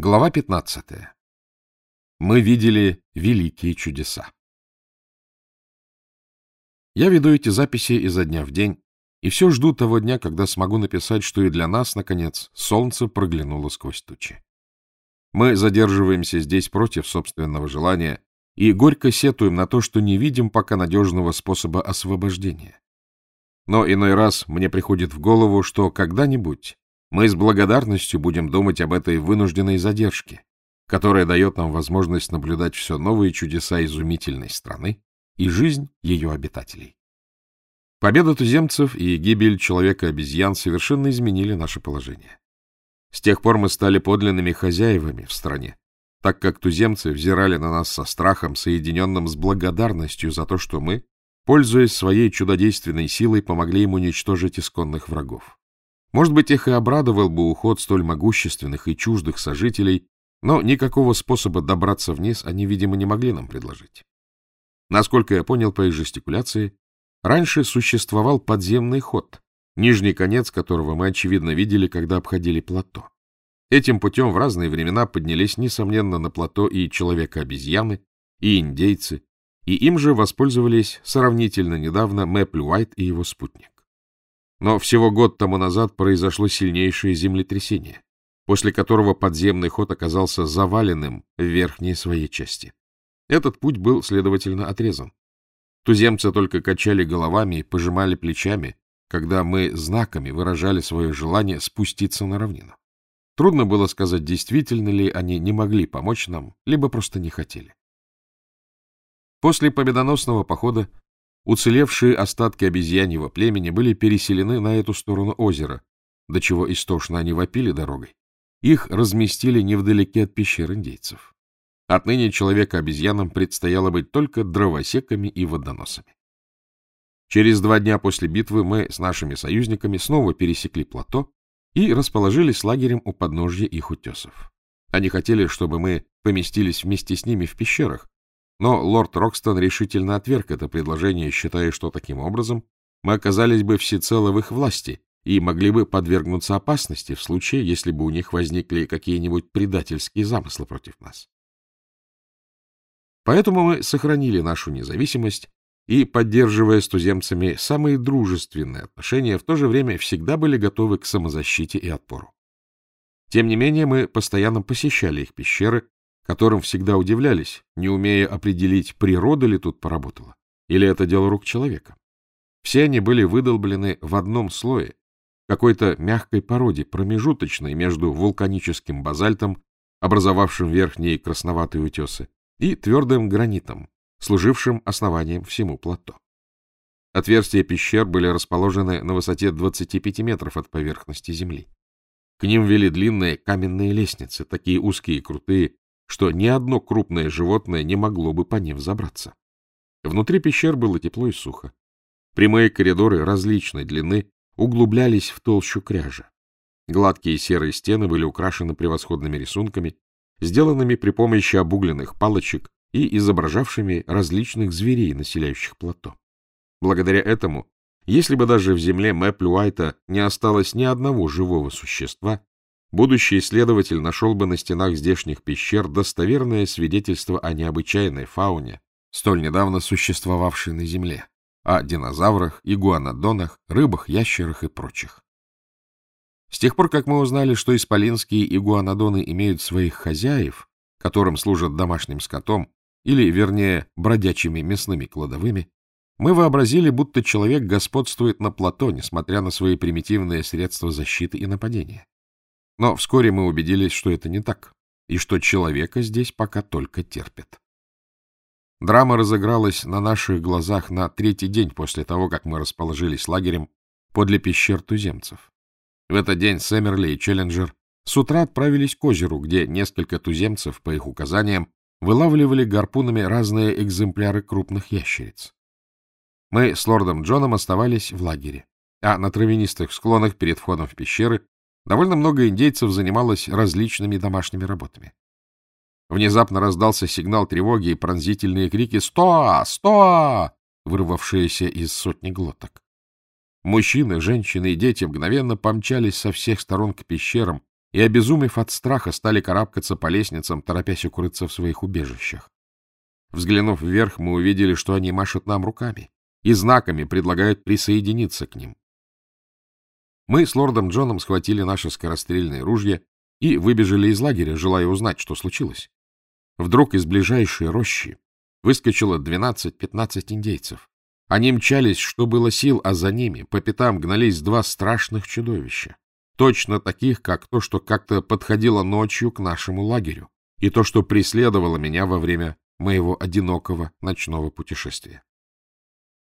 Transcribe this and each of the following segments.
Глава 15. Мы видели великие чудеса. Я веду эти записи изо дня в день, и все жду того дня, когда смогу написать, что и для нас, наконец, солнце проглянуло сквозь тучи. Мы задерживаемся здесь против собственного желания и горько сетуем на то, что не видим пока надежного способа освобождения. Но иной раз мне приходит в голову, что когда-нибудь мы с благодарностью будем думать об этой вынужденной задержке, которая дает нам возможность наблюдать все новые чудеса изумительной страны и жизнь ее обитателей. Победа туземцев и гибель человека-обезьян совершенно изменили наше положение. С тех пор мы стали подлинными хозяевами в стране, так как туземцы взирали на нас со страхом, соединенным с благодарностью за то, что мы, пользуясь своей чудодейственной силой, помогли им уничтожить исконных врагов. Может быть, их и обрадовал бы уход столь могущественных и чуждых сожителей, но никакого способа добраться вниз они, видимо, не могли нам предложить. Насколько я понял по их жестикуляции, раньше существовал подземный ход, нижний конец которого мы, очевидно, видели, когда обходили плато. Этим путем в разные времена поднялись, несомненно, на плато и человека-обезьяны, и индейцы, и им же воспользовались сравнительно недавно Мэпл Уайт и его спутник. Но всего год тому назад произошло сильнейшее землетрясение, после которого подземный ход оказался заваленным в верхней своей части. Этот путь был, следовательно, отрезан. Туземцы только качали головами и пожимали плечами, когда мы знаками выражали свое желание спуститься на равнину. Трудно было сказать, действительно ли они не могли помочь нам, либо просто не хотели. После победоносного похода Уцелевшие остатки обезьяньего племени были переселены на эту сторону озера, до чего истошно они вопили дорогой. Их разместили невдалеке от пещер индейцев. Отныне человека-обезьянам предстояло быть только дровосеками и водоносами. Через два дня после битвы мы с нашими союзниками снова пересекли плато и расположились лагерем у подножья их утесов. Они хотели, чтобы мы поместились вместе с ними в пещерах, но лорд Рокстон решительно отверг это предложение, считая, что таким образом мы оказались бы всецело в их власти и могли бы подвергнуться опасности в случае, если бы у них возникли какие-нибудь предательские замыслы против нас. Поэтому мы сохранили нашу независимость и, поддерживая с туземцами самые дружественные отношения, в то же время всегда были готовы к самозащите и отпору. Тем не менее, мы постоянно посещали их пещеры которым всегда удивлялись, не умея определить, природа ли тут поработала, или это дело рук человека. Все они были выдолблены в одном слое, какой-то мягкой породе, промежуточной между вулканическим базальтом, образовавшим верхние красноватые утесы, и твердым гранитом, служившим основанием всему плато. Отверстия пещер были расположены на высоте 25 метров от поверхности земли. К ним вели длинные каменные лестницы, такие узкие и крутые, что ни одно крупное животное не могло бы по ним забраться. Внутри пещер было тепло и сухо. Прямые коридоры различной длины углублялись в толщу кряжа. Гладкие серые стены были украшены превосходными рисунками, сделанными при помощи обугленных палочек и изображавшими различных зверей, населяющих плато. Благодаря этому, если бы даже в земле Мэплюайта не осталось ни одного живого существа, будущий исследователь нашел бы на стенах здешних пещер достоверное свидетельство о необычайной фауне, столь недавно существовавшей на Земле, о динозаврах, игуанодонах, рыбах, ящерах и прочих. С тех пор, как мы узнали, что исполинские игуанодоны имеют своих хозяев, которым служат домашним скотом, или, вернее, бродячими мясными кладовыми, мы вообразили, будто человек господствует на плато, несмотря на свои примитивные средства защиты и нападения. Но вскоре мы убедились, что это не так, и что человека здесь пока только терпят. Драма разыгралась на наших глазах на третий день после того, как мы расположились лагерем подле пещер туземцев. В этот день Сэмерли и Челленджер с утра отправились к озеру, где несколько туземцев, по их указаниям, вылавливали гарпунами разные экземпляры крупных ящериц. Мы с лордом Джоном оставались в лагере, а на травянистых склонах перед входом в пещеры Довольно много индейцев занималось различными домашними работами. Внезапно раздался сигнал тревоги и пронзительные крики «Сто! Сто!», вырвавшиеся из сотни глоток. Мужчины, женщины и дети мгновенно помчались со всех сторон к пещерам, и, обезумев от страха, стали карабкаться по лестницам, торопясь укрыться в своих убежищах. Взглянув вверх, мы увидели, что они машут нам руками и знаками предлагают присоединиться к ним. Мы с лордом Джоном схватили наши скорострельные ружья и выбежали из лагеря, желая узнать, что случилось. Вдруг из ближайшей рощи выскочило 12-15 индейцев. Они мчались, что было сил, а за ними по пятам гнались два страшных чудовища, точно таких, как то, что как-то подходило ночью к нашему лагерю, и то, что преследовало меня во время моего одинокого ночного путешествия.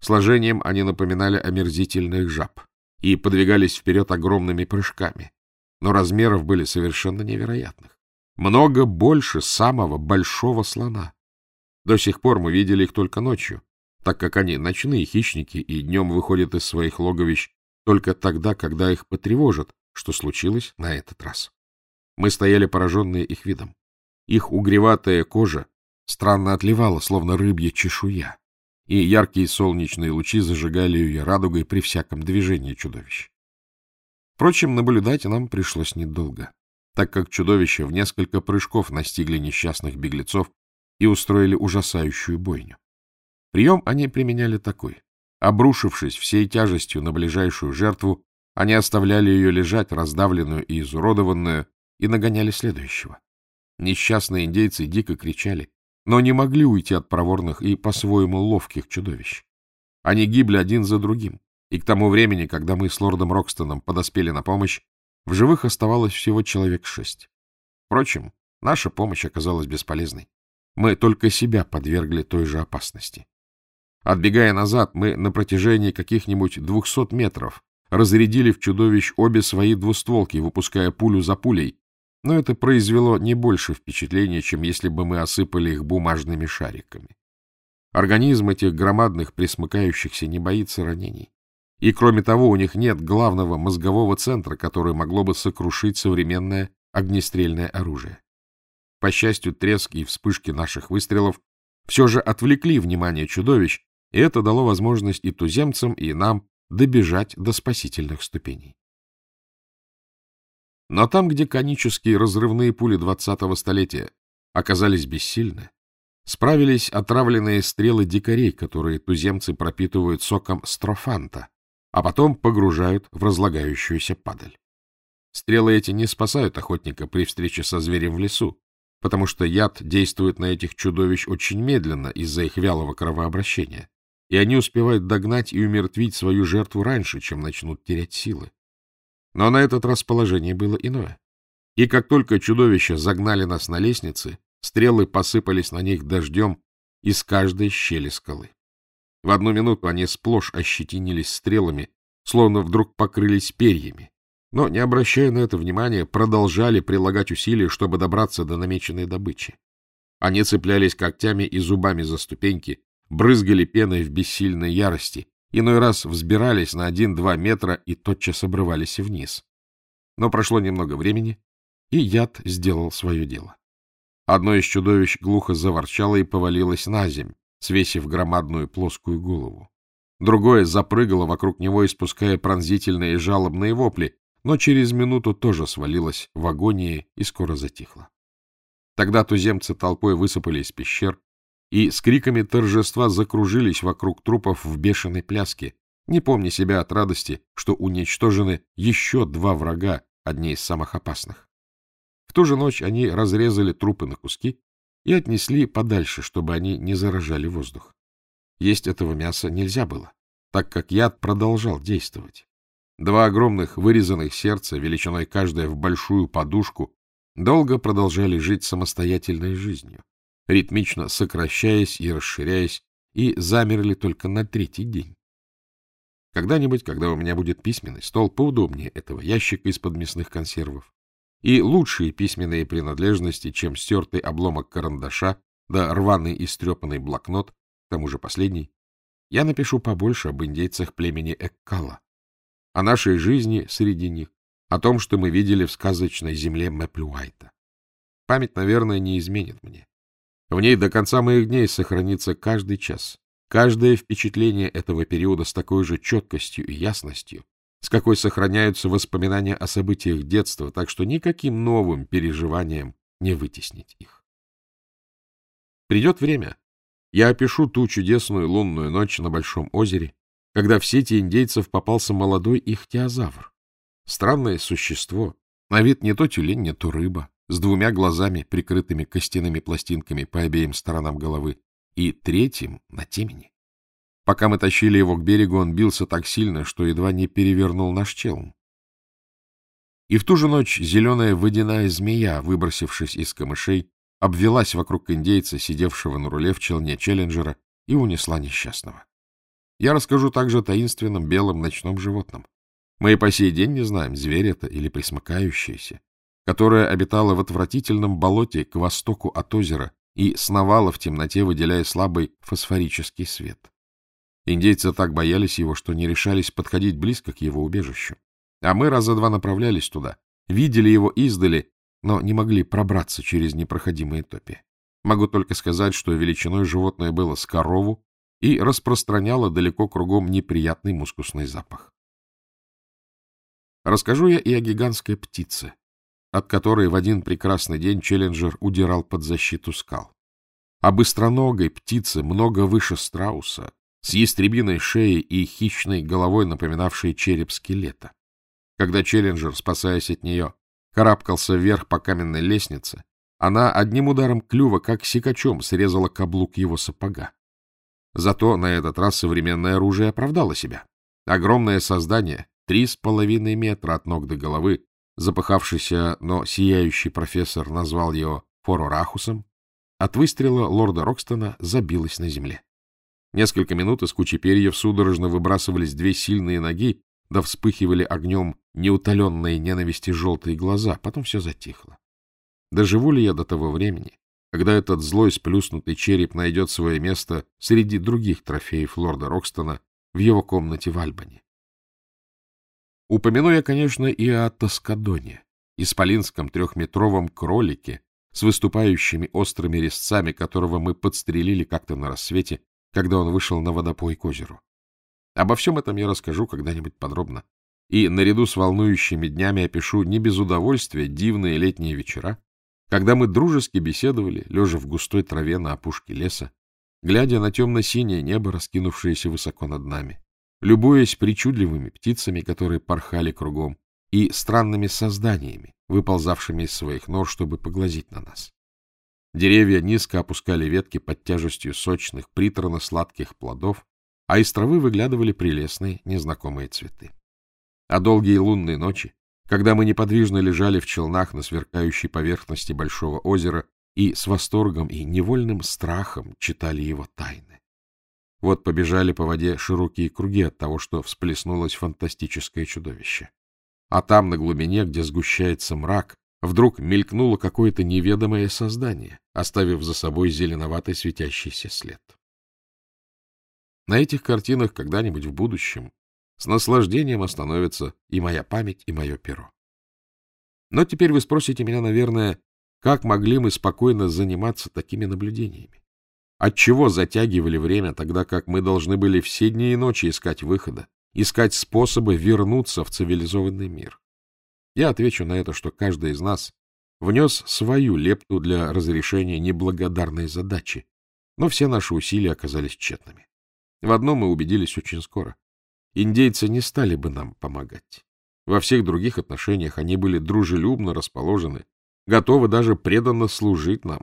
Сложением они напоминали омерзительных жаб и подвигались вперед огромными прыжками, но размеров были совершенно невероятных. Много больше самого большого слона. До сих пор мы видели их только ночью, так как они ночные хищники и днем выходят из своих логовищ только тогда, когда их потревожат, что случилось на этот раз. Мы стояли пораженные их видом. Их угреватая кожа странно отливала, словно рыбья чешуя, и яркие солнечные лучи зажигали ее радугой при всяком движении чудовищ. Впрочем, наблюдать нам пришлось недолго, так как чудовища в несколько прыжков настигли несчастных беглецов и устроили ужасающую бойню. Прием они применяли такой. Обрушившись всей тяжестью на ближайшую жертву, они оставляли ее лежать, раздавленную и изуродованную, и нагоняли следующего. Несчастные индейцы дико кричали, но не могли уйти от проворных и по-своему ловких чудовищ. Они гибли один за другим, и к тому времени, когда мы с лордом Рокстоном подоспели на помощь, в живых оставалось всего человек шесть. Впрочем, наша помощь оказалась бесполезной. Мы только себя подвергли той же опасности. Отбегая назад, мы на протяжении каких-нибудь двухсот метров разрядили в чудовищ обе свои двустволки, выпуская пулю за пулей, но это произвело не больше впечатления, чем если бы мы осыпали их бумажными шариками. Организм этих громадных присмыкающихся не боится ранений. И, кроме того, у них нет главного мозгового центра, который могло бы сокрушить современное огнестрельное оружие. По счастью, треск и вспышки наших выстрелов все же отвлекли внимание чудовищ, и это дало возможность и туземцам, и нам добежать до спасительных ступеней. Но там, где конические разрывные пули двадцатого столетия оказались бессильны, справились отравленные стрелы дикарей, которые туземцы пропитывают соком строфанта, а потом погружают в разлагающуюся падаль. Стрелы эти не спасают охотника при встрече со зверем в лесу, потому что яд действует на этих чудовищ очень медленно из-за их вялого кровообращения, и они успевают догнать и умертвить свою жертву раньше, чем начнут терять силы. Но на этот раз положение было иное. И как только чудовища загнали нас на лестнице, стрелы посыпались на них дождем из каждой щели скалы. В одну минуту они сплошь ощетинились стрелами, словно вдруг покрылись перьями, но, не обращая на это внимания, продолжали прилагать усилия, чтобы добраться до намеченной добычи. Они цеплялись когтями и зубами за ступеньки, брызгали пеной в бессильной ярости, иной раз взбирались на один-два метра и тотчас обрывались вниз. Но прошло немного времени, и яд сделал свое дело. Одно из чудовищ глухо заворчало и повалилось на земь, свесив громадную плоскую голову. Другое запрыгало вокруг него, испуская пронзительные и жалобные вопли, но через минуту тоже свалилось в агонии и скоро затихло. Тогда туземцы толпой высыпали из пещер и с криками торжества закружились вокруг трупов в бешеной пляске, не помня себя от радости, что уничтожены еще два врага, одни из самых опасных. В ту же ночь они разрезали трупы на куски и отнесли подальше, чтобы они не заражали воздух. Есть этого мяса нельзя было, так как яд продолжал действовать. Два огромных вырезанных сердца, величиной каждое в большую подушку, долго продолжали жить самостоятельной жизнью, ритмично сокращаясь и расширяясь, и замерли только на третий день. Когда-нибудь, когда у меня будет письменный стол поудобнее этого ящика из-под мясных консервов, и лучшие письменные принадлежности, чем стертый обломок карандаша да рваный и стрепанный блокнот, к тому же последний, я напишу побольше об индейцах племени Эккала, о нашей жизни среди них, о том, что мы видели в сказочной земле Мэплюайта. Память, наверное, не изменит мне. В ней до конца моих дней сохранится каждый час, каждое впечатление этого периода с такой же четкостью и ясностью, с какой сохраняются воспоминания о событиях детства, так что никаким новым переживанием не вытеснить их. Придет время, я опишу ту чудесную лунную ночь на Большом озере, когда в сети индейцев попался молодой ихтиозавр. Странное существо, на вид не то тюлень, не то рыба, с двумя глазами, прикрытыми костяными пластинками по обеим сторонам головы, и третьим на темени. Пока мы тащили его к берегу, он бился так сильно, что едва не перевернул наш челн. И в ту же ночь зеленая водяная змея, выбросившись из камышей, обвелась вокруг индейца, сидевшего на руле в челне Челленджера, и унесла несчастного. Я расскажу также о таинственном белом ночном животном. Мы и по сей день не знаем, зверь это или присмыкающееся, которое обитало в отвратительном болоте к востоку от озера и сновало в темноте, выделяя слабый фосфорический свет. Индейцы так боялись его, что не решались подходить близко к его убежищу. А мы раза два направлялись туда, видели его издали, но не могли пробраться через непроходимые топи. Могу только сказать, что величиной животное было с корову и распространяло далеко кругом неприятный мускусный запах. Расскажу я и о гигантской птице, от которой в один прекрасный день Челленджер удирал под защиту скал. О быстроногой птице, много выше страуса, с ястребиной шеей и хищной головой, напоминавшей череп скелета. Когда Челленджер, спасаясь от нее, карабкался вверх по каменной лестнице, она одним ударом клюва, как сикачом, срезала каблук его сапога. Зато на этот раз современное оружие оправдало себя. Огромное создание, три с половиной метра от ног до головы, запыхавшийся, но сияющий профессор назвал его Форорахусом, от выстрела лорда Рокстона забилось на земле. Несколько минут из кучи перьев судорожно выбрасывались две сильные ноги, да вспыхивали огнем неутоленные ненависти желтые глаза, потом все затихло. Доживу ли я до того времени, когда этот злой сплюснутый череп найдет свое место среди других трофеев лорда Рокстона в его комнате в Альбане? Упомяну я, конечно, и о Тоскадоне, исполинском трехметровом кролике с выступающими острыми резцами, которого мы подстрелили как-то на рассвете когда он вышел на водопой к озеру. Обо всем этом я расскажу когда-нибудь подробно. И наряду с волнующими днями опишу не без удовольствия дивные летние вечера, когда мы дружески беседовали, лежа в густой траве на опушке леса, глядя на темно-синее небо, раскинувшееся высоко над нами, любуясь причудливыми птицами, которые порхали кругом, и странными созданиями, выползавшими из своих нор, чтобы поглазеть на нас. Деревья низко опускали ветки под тяжестью сочных, приторно-сладких плодов, а из травы выглядывали прелестные, незнакомые цветы. А долгие лунные ночи, когда мы неподвижно лежали в челнах на сверкающей поверхности большого озера и с восторгом и невольным страхом читали его тайны. Вот побежали по воде широкие круги от того, что всплеснулось фантастическое чудовище. А там, на глубине, где сгущается мрак, Вдруг мелькнуло какое-то неведомое создание, оставив за собой зеленоватый светящийся след. На этих картинах когда-нибудь в будущем с наслаждением остановится и моя память, и мое перо. Но теперь вы спросите меня, наверное, как могли мы спокойно заниматься такими наблюдениями? Отчего затягивали время, тогда как мы должны были все дни и ночи искать выхода, искать способы вернуться в цивилизованный мир? Я отвечу на это, что каждый из нас внес свою лепту для разрешения неблагодарной задачи, но все наши усилия оказались тщетными. В одном мы убедились очень скоро. Индейцы не стали бы нам помогать. Во всех других отношениях они были дружелюбно расположены, готовы даже преданно служить нам.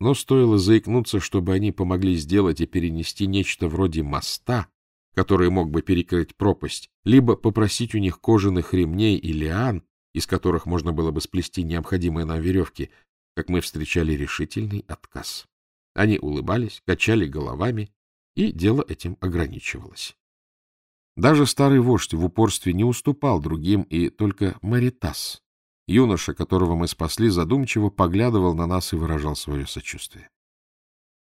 Но стоило заикнуться, чтобы они помогли сделать и перенести нечто вроде моста, который мог бы перекрыть пропасть, либо попросить у них кожаных ремней и лиан, из которых можно было бы сплести необходимые нам веревки, как мы встречали решительный отказ. Они улыбались, качали головами, и дело этим ограничивалось. Даже старый вождь в упорстве не уступал другим, и только Маритас, юноша, которого мы спасли, задумчиво поглядывал на нас и выражал свое сочувствие.